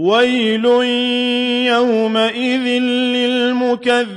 وَيْلٌ يَوْمَئِذٍ لِّلْمُكَذِّبِينَ.